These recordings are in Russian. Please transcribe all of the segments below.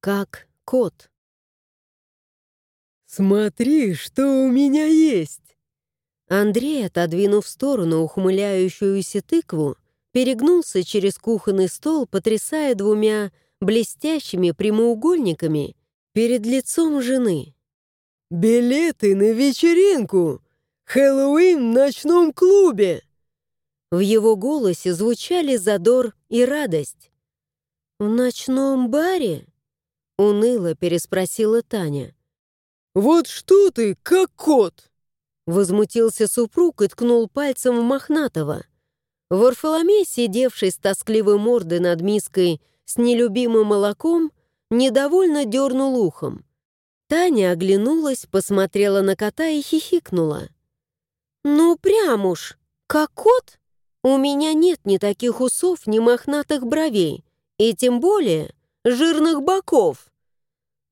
как кот. «Смотри, что у меня есть!» Андрей, отодвинув в сторону ухмыляющуюся тыкву, перегнулся через кухонный стол, потрясая двумя блестящими прямоугольниками перед лицом жены. «Билеты на вечеринку! Хэллоуин в ночном клубе!» В его голосе звучали задор и радость. «В ночном баре?» — уныло переспросила Таня. «Вот что ты, как кот!» Возмутился супруг и ткнул пальцем в Мохнатого. Варфоломей, сидевший с тоскливой мордой над миской с нелюбимым молоком, недовольно дернул ухом. Таня оглянулась, посмотрела на кота и хихикнула. «Ну, прям уж, как кот? У меня нет ни таких усов, ни мохнатых бровей, и тем более жирных боков».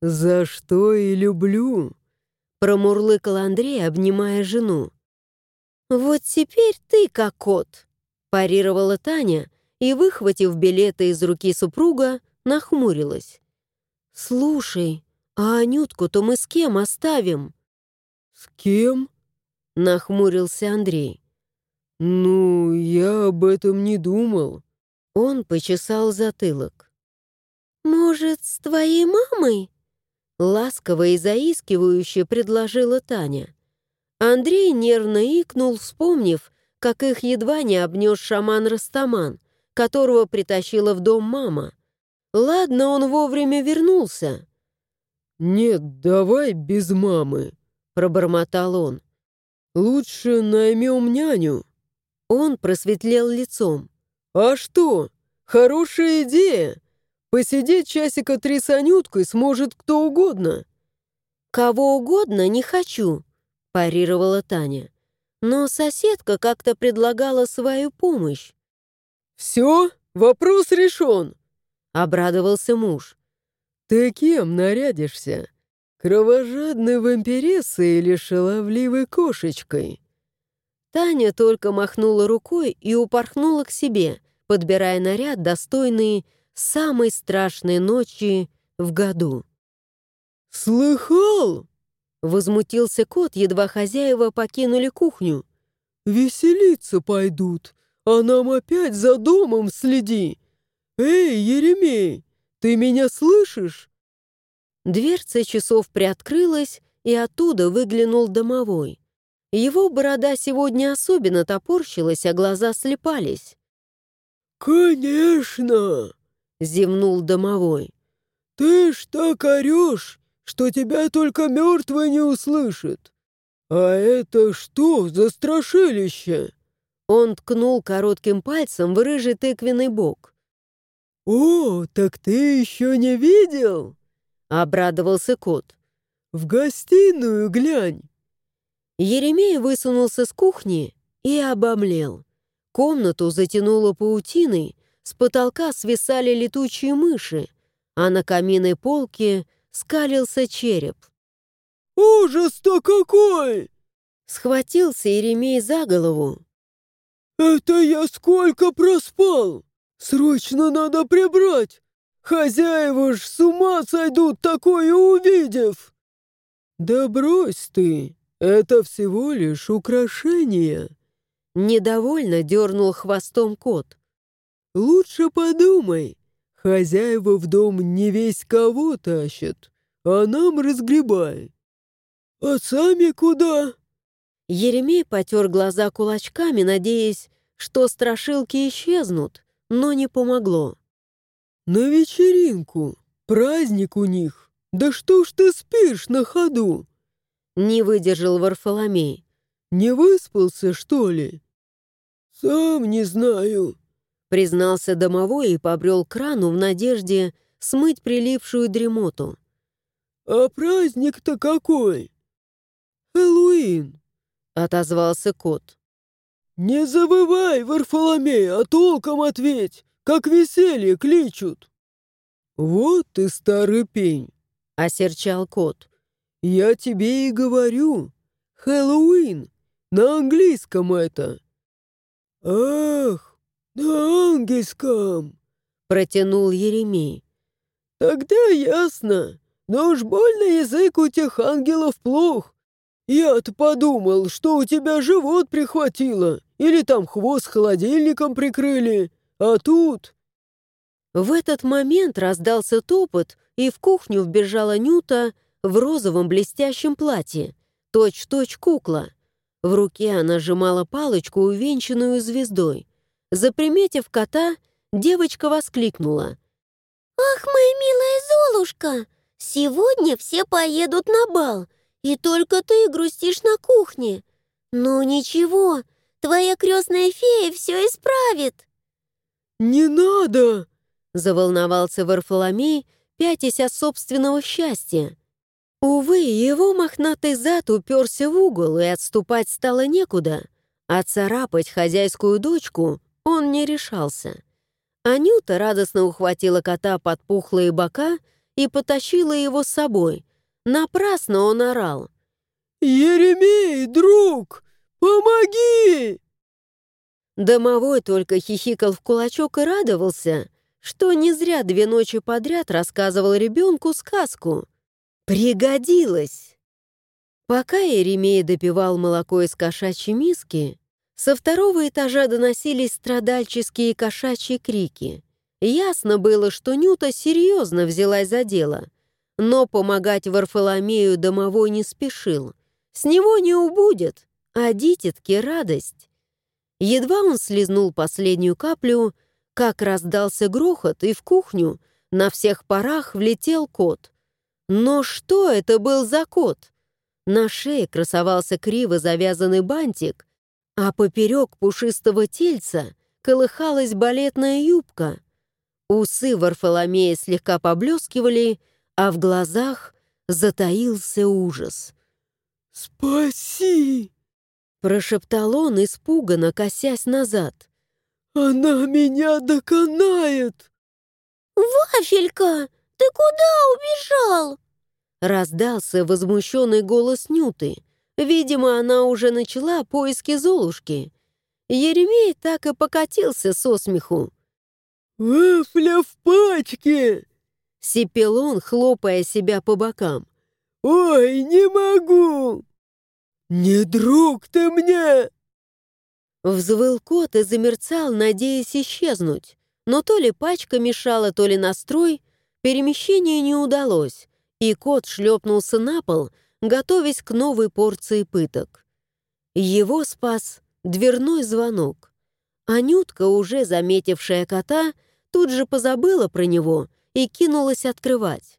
«За что и люблю», — промурлыкал Андрей, обнимая жену. «Вот теперь ты как кот», — парировала Таня и, выхватив билеты из руки супруга, нахмурилась. «Слушай, а Анютку-то мы с кем оставим?» «С кем?» — нахмурился Андрей. «Ну, я об этом не думал». Он почесал затылок. «Может, с твоей мамой?» Ласково и заискивающе предложила Таня. Андрей нервно икнул, вспомнив, как их едва не обнес шаман Растаман, которого притащила в дом мама. Ладно, он вовремя вернулся. «Нет, давай без мамы», — пробормотал он. «Лучше наймем няню». Он просветлел лицом. «А что? Хорошая идея. Посидеть часика три с Анюткой сможет кто угодно». «Кого угодно не хочу», — парировала Таня. Но соседка как-то предлагала свою помощь. «Все, вопрос решен», — обрадовался муж. «Ты кем нарядишься? Кровожадной вампирессой или шаловливой кошечкой?» Таня только махнула рукой и упорхнула к себе, подбирая наряд, достойный самой страшной ночи в году. «Слыхал?» — возмутился кот, едва хозяева покинули кухню. «Веселиться пойдут, а нам опять за домом следи! Эй, Еремей, ты меня слышишь?» Дверца часов приоткрылась, и оттуда выглянул домовой. Его борода сегодня особенно топорщилась, а глаза слепались. «Конечно!» — зевнул домовой. «Ты ж так орешь, что тебя только мертвый не услышит. А это что за страшилище?» Он ткнул коротким пальцем в рыжий тыквенный бок. «О, так ты еще не видел?» — обрадовался кот. «В гостиную глянь!» Еремей высунулся с кухни и обомлел. Комнату затянуло паутиной, с потолка свисали летучие мыши, а на каминной полке скалился череп. «Ужас-то какой!» Схватился Еремей за голову. «Это я сколько проспал! Срочно надо прибрать! Хозяева ж с ума сойдут такое увидев!» «Да брось ты!» «Это всего лишь украшение!» Недовольно дернул хвостом кот. «Лучше подумай. Хозяева в дом не весь кого тащат, а нам разгребай. А сами куда?» Еремей потер глаза кулачками, надеясь, что страшилки исчезнут, но не помогло. «На вечеринку. Праздник у них. Да что ж ты спишь на ходу?» Не выдержал Варфоломей. «Не выспался, что ли?» «Сам не знаю», — признался домовой и побрел крану в надежде смыть прилипшую дремоту. «А праздник-то какой?» «Хэллоуин», — отозвался кот. «Не забывай, Варфоломей, а толком ответь, как веселье кличут». «Вот ты старый пень», — осерчал кот. «Я тебе и говорю. Хэллоуин. На английском это». «Ах, на английском!» — протянул Еремей. Тогда ясно. Но уж больно язык у тех ангелов плох. Я-то подумал, что у тебя живот прихватило, или там хвост холодильником прикрыли, а тут...» В этот момент раздался топот, и в кухню вбежала Нюта в розовом блестящем платье, точь-точь кукла. В руке она сжимала палочку, увенчанную звездой. Заприметив кота, девочка воскликнула. «Ах, моя милая Золушка! Сегодня все поедут на бал, и только ты грустишь на кухне. Ну ничего, твоя крестная фея все исправит». «Не надо!» — заволновался Варфоломей, пятясь от собственного счастья. Увы, его мохнатый зад уперся в угол, и отступать стало некуда, а царапать хозяйскую дочку он не решался. Анюта радостно ухватила кота под пухлые бока и потащила его с собой. Напрасно он орал. «Еремей, друг, помоги!» Домовой только хихикал в кулачок и радовался, что не зря две ночи подряд рассказывал ребенку сказку. Пригодилось! Пока Еремей допивал молоко из кошачьей миски, со второго этажа доносились страдальческие кошачьи крики. Ясно было, что Нюта серьезно взялась за дело, но помогать Варфоломею домовой не спешил. С него не убудет, а дитятке радость. Едва он слезнул последнюю каплю, как раздался грохот, и в кухню на всех парах влетел кот — но что это был за кот? На шее красовался криво завязанный бантик, а поперек пушистого тельца колыхалась балетная юбка. Усы Варфоломея слегка поблескивали, а в глазах затаился ужас. «Спаси!» — прошептал он, испуганно косясь назад. «Она меня доконает!» «Вафелька!» «Ты куда убежал?» Раздался возмущенный голос Нюты. Видимо, она уже начала поиски Золушки. Еремей так и покатился со смеху. «Вафля в пачке!» Сипел он, хлопая себя по бокам. «Ой, не могу!» «Не друг ты мне!» Взвыл кот и замерцал, надеясь исчезнуть. Но то ли пачка мешала, то ли настрой, Перемещение не удалось, и кот шлепнулся на пол, готовясь к новой порции пыток. Его спас дверной звонок. Анютка, уже заметившая кота, тут же позабыла про него и кинулась открывать.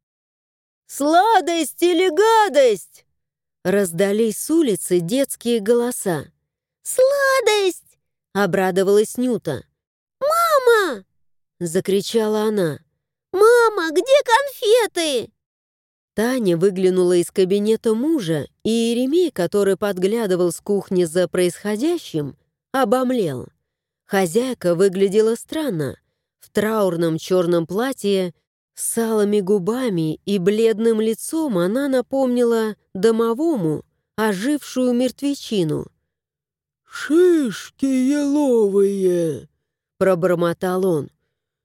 «Сладость или гадость?» Раздались с улицы детские голоса. «Сладость!» — обрадовалась Нюта. «Мама!» — закричала она. «Мама, где конфеты?» Таня выглянула из кабинета мужа, и Еремей, который подглядывал с кухни за происходящим, обомлел. Хозяйка выглядела странно. В траурном черном платье, с алыми губами и бледным лицом она напомнила домовому ожившую мертвечину. «Шишки еловые!» — пробормотал он.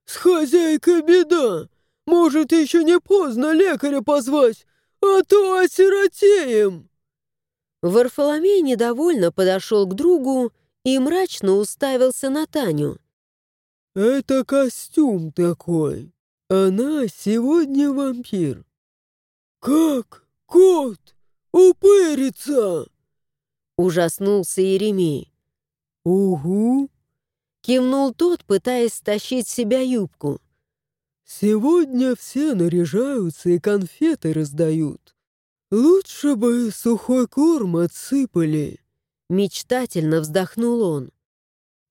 «С хозяйкой беда! Может, еще не поздно лекаря позвать, а то осиротеем!» Варфоломей недовольно подошел к другу и мрачно уставился на Таню. «Это костюм такой. Она сегодня вампир». «Как? Кот? Упырится!» Ужаснулся Еремей. «Угу!» Кивнул тот, пытаясь стащить с себя юбку. «Сегодня все наряжаются и конфеты раздают. Лучше бы сухой корм отсыпали». Мечтательно вздохнул он.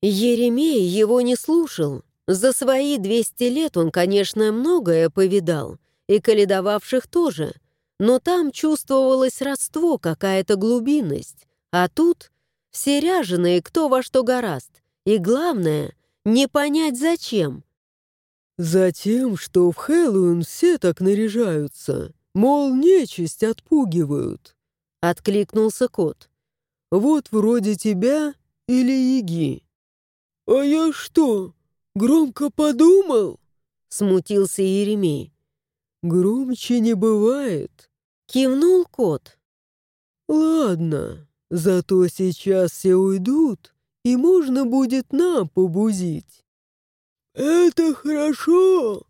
Еремей его не слушал. За свои 200 лет он, конечно, многое повидал, и каледовавших тоже, но там чувствовалось родство, какая-то глубинность, а тут все ряженые кто во что гораст. И главное, не понять зачем. Затем, что в Хэллоуин все так наряжаются, мол, нечисть отпугивают. Откликнулся кот. Вот вроде тебя или Яги. А я что, громко подумал? Смутился Еремей. громче не бывает», — кивнул кот. «Ладно, зато сейчас все уйдут, и можно будет нам побузить». «Это хорошо!»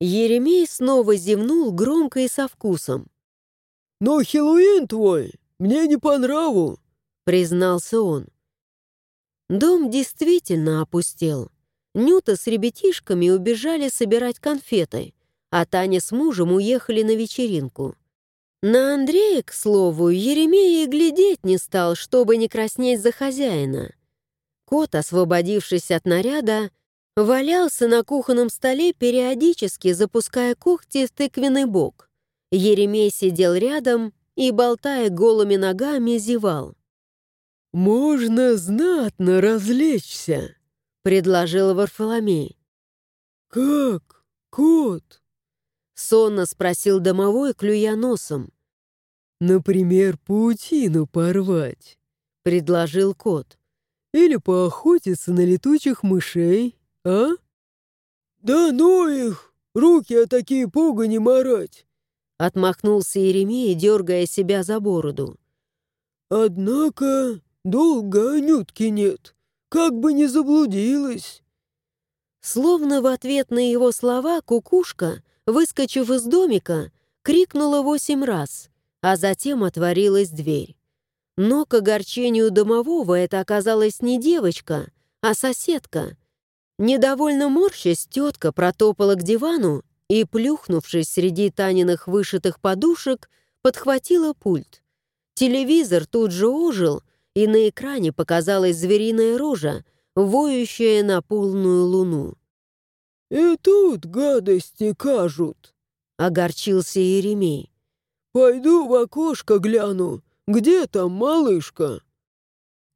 Еремей снова зевнул громко и со вкусом. «Но Хэллоуин твой мне не по нраву», — признался он. Дом действительно опустел. Нюта с ребятишками убежали собирать конфеты, а Таня с мужем уехали на вечеринку. На Андрея, к слову, Еремей и глядеть не стал, чтобы не краснеть за хозяина. Кот, освободившись от наряда, валялся на кухонном столе, периодически запуская когти в тыквенный бок. Еремей сидел рядом и, болтая голыми ногами, зевал. «Можно знатно развлечься», — предложил Варфоломей. «Как, кот?» — сонно спросил домовой, клюя носом. «Например, паутину порвать», — предложил кот. «Или поохотиться на летучих мышей, а?» «Да ну их! Руки о такие пуга не марать!» Отмахнулся Еремей, дергая себя за бороду. «Однако долго Анютки нет, как бы не заблудилась». Словно в ответ на его слова кукушка, выскочив из домика, крикнула восемь раз, а затем отворилась дверь. Но к огорчению домового это оказалась не девочка, а соседка. Недовольно морщась, тетка протопала к дивану и, плюхнувшись среди Таниных вышитых подушек, подхватила пульт. Телевизор тут же ожил, и на экране показалась звериная рожа, воющая на полную луну. «И тут гадости кажут», — огорчился Еремей. «Пойду в окошко гляну, где там малышка?»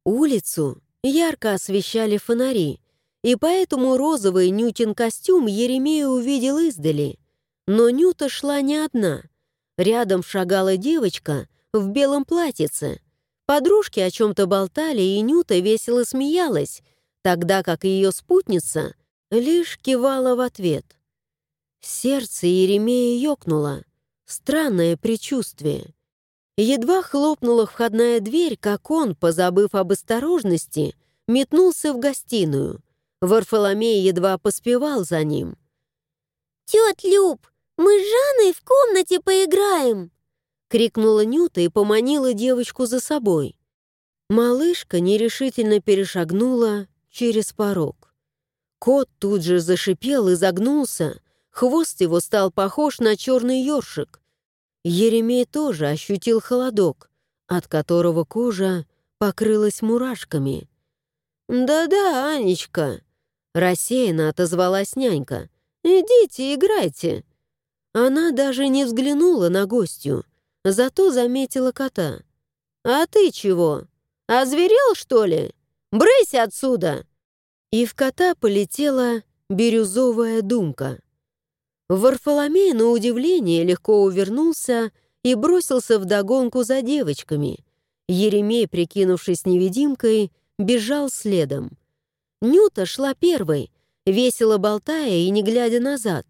Улицу ярко освещали фонари, и поэтому розовый Нютин костюм Еремея увидел издали. Но Нюта шла не одна. Рядом шагала девочка в белом платьице. Подружки о чем-то болтали, и Нюта весело смеялась, тогда как ее спутница лишь кивала в ответ. Сердце Еремея ёкнуло. Странное предчувствие. Едва хлопнула входная дверь, как он, позабыв об осторожности, метнулся в гостиную. Варфоломей едва поспевал за ним. «Тет Люб, мы с Жанной в комнате поиграем!» крикнула Нюта и поманила девочку за собой. Малышка нерешительно перешагнула через порог. Кот тут же зашипел и загнулся, хвост его стал похож на черный ёршик. Еремей тоже ощутил холодок, от которого кожа покрылась мурашками. «Да-да, Анечка», Рассеянно отозвалась нянька. «Идите, играйте». Она даже не взглянула на гостью, зато заметила кота. «А ты чего? Озверел, что ли? Брысь отсюда!» И в кота полетела бирюзовая думка. Варфоломей, на удивление, легко увернулся и бросился вдогонку за девочками. Еремей, прикинувшись невидимкой, бежал следом. Нюта шла первой, весело болтая и не глядя назад,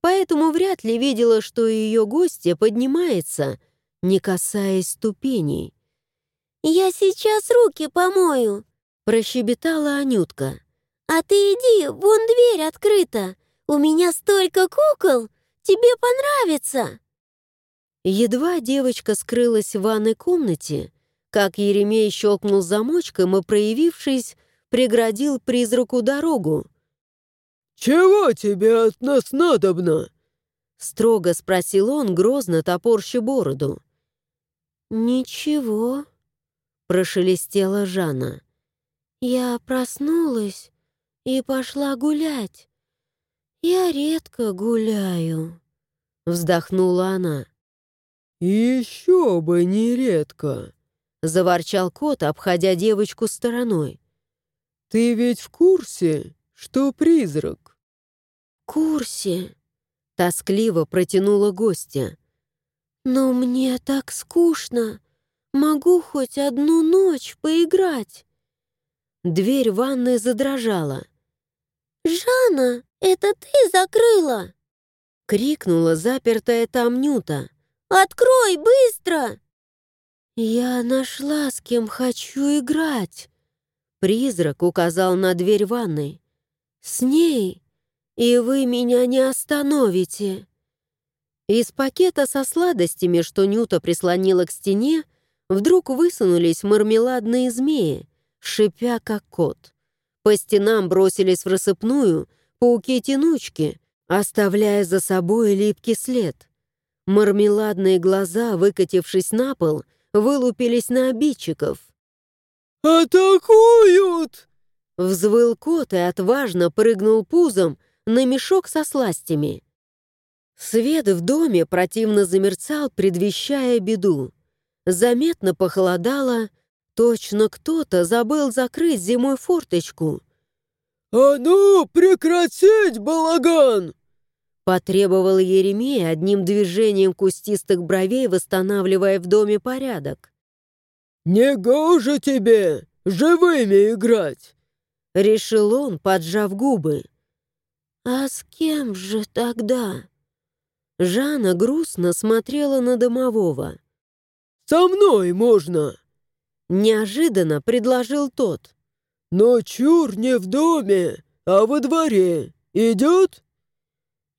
поэтому вряд ли видела, что ее гостья поднимается, не касаясь ступеней. «Я сейчас руки помою», — прощебетала Анютка. «А ты иди, вон дверь открыта. У меня столько кукол, тебе понравится». Едва девочка скрылась в ванной комнате, как Еремей щелкнул замочком и, проявившись, преградил призраку дорогу. «Чего тебе от нас надобно?» Строго спросил он, грозно топорща бороду. «Ничего», — прошелестела Жанна. «Я проснулась и пошла гулять. Я редко гуляю», — вздохнула она. «Еще бы не редко», — заворчал кот, обходя девочку стороной. «Ты ведь в курсе, что призрак?» курсе», — тоскливо протянула гостья. «Но мне так скучно. Могу хоть одну ночь поиграть». Дверь ванной задрожала. «Жанна, это ты закрыла?» крикнула запертая там Нюта. «Открой, быстро!» «Я нашла, с кем хочу играть!» Призрак указал на дверь ванной. «С ней, и вы меня не остановите!» Из пакета со сладостями, что Нюта прислонила к стене, вдруг высунулись мармеладные змеи, шипя как кот. По стенам бросились в рассыпную пауки-тянучки, оставляя за собой липкий след. Мармеладные глаза, выкатившись на пол, вылупились на обидчиков. «Атакуют!» Взвыл кот и отважно прыгнул пузом на мешок со сластями. Свет в доме противно замерцал, предвещая беду. Заметно похолодало, точно кто-то забыл закрыть зимой форточку. «А ну, прекратить балаган!» Потребовал Еремей одним движением кустистых бровей, восстанавливая в доме порядок. «Не гоже тебе живыми играть!» Решил он, поджав губы. «А с кем же тогда?» Жанна грустно смотрела на домового. «Со мной можно!» Неожиданно предложил тот. «Но чур не в доме, а во дворе. Идет?»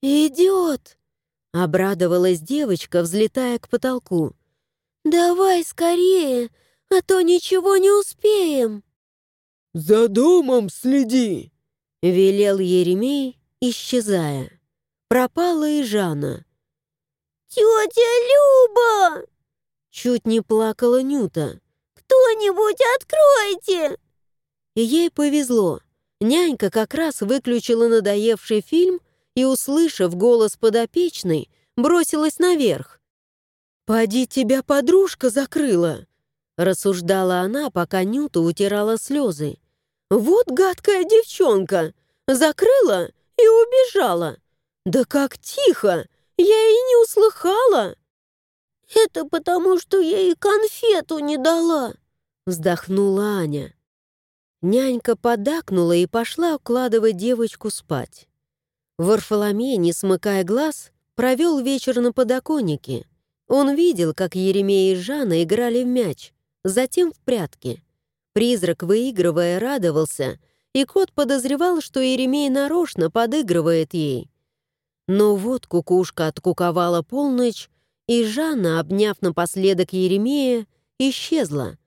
«Идет!» — обрадовалась девочка, взлетая к потолку. «Давай скорее, а то ничего не успеем!» «За домом следи!» — велел Еремей, исчезая. Пропала и Жанна. «Тетя Люба!» Чуть не плакала Нюта. «Кто-нибудь откройте!» И ей повезло. Нянька как раз выключила надоевший фильм и, услышав голос подопечной, бросилась наверх. «Поди тебя подружка закрыла!» рассуждала она, пока Нюта утирала слезы. «Вот гадкая девчонка! Закрыла и убежала! Да как тихо! Я и не услыхала!» «Это потому, что я ей конфету не дала!» вздохнула Аня. Нянька подакнула и пошла укладывать девочку спать. Варфоломей, не смыкая глаз, провел вечер на подоконнике. Он видел, как Еремей и Жанна играли в мяч, затем в прятки. Призрак, выигрывая, радовался, и кот подозревал, что Еремей нарочно подыгрывает ей. Но вот кукушка откуковала полночь, и Жанна, обняв напоследок Еремея, исчезла.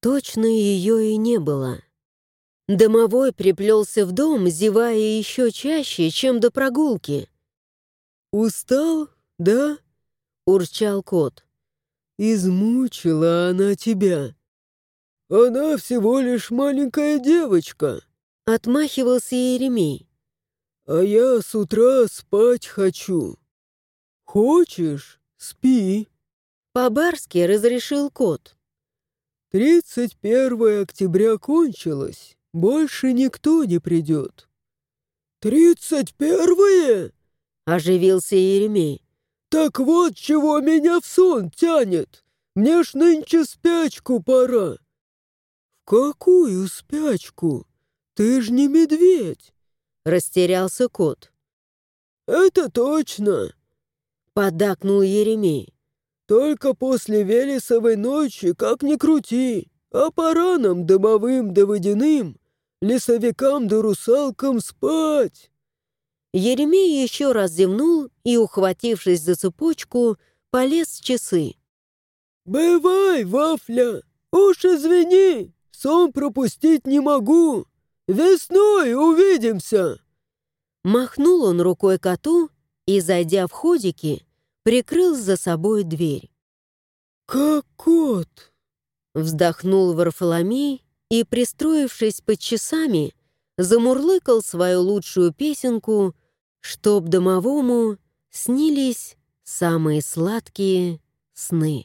Точно ее и не было. Домовой приплелся в дом, зевая еще чаще, чем до прогулки. «Устал, да?» — урчал кот. «Измучила она тебя. Она всего лишь маленькая девочка», — отмахивался Еремей. «А я с утра спать хочу. Хочешь, спи». По-барски разрешил кот. «Тридцать первое октября кончилось. Больше никто не придет». «Тридцать первое?» — оживился Еремей. «Так вот, чего меня в сон тянет. Мне ж нынче спячку пора». «В какую спячку? Ты ж не медведь!» — растерялся кот. «Это точно!» — подакнул Еремей. «Только после Велесовой ночи, как ни крути, а по ранам домовым да водяным лесовикам да русалкам спать!» Еремей еще раз зевнул и, ухватившись за цепочку, полез в часы. «Бывай, Вафля! Уж извини, сон пропустить не могу! Весной увидимся!» Махнул он рукой коту и, зайдя в ходики, прикрыл за собой дверь. «Как кот!» Вздохнул Варфоломей и, пристроившись под часами, замурлыкал свою лучшую песенку, чтоб домовому снились самые сладкие сны.